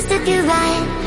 Just to you're right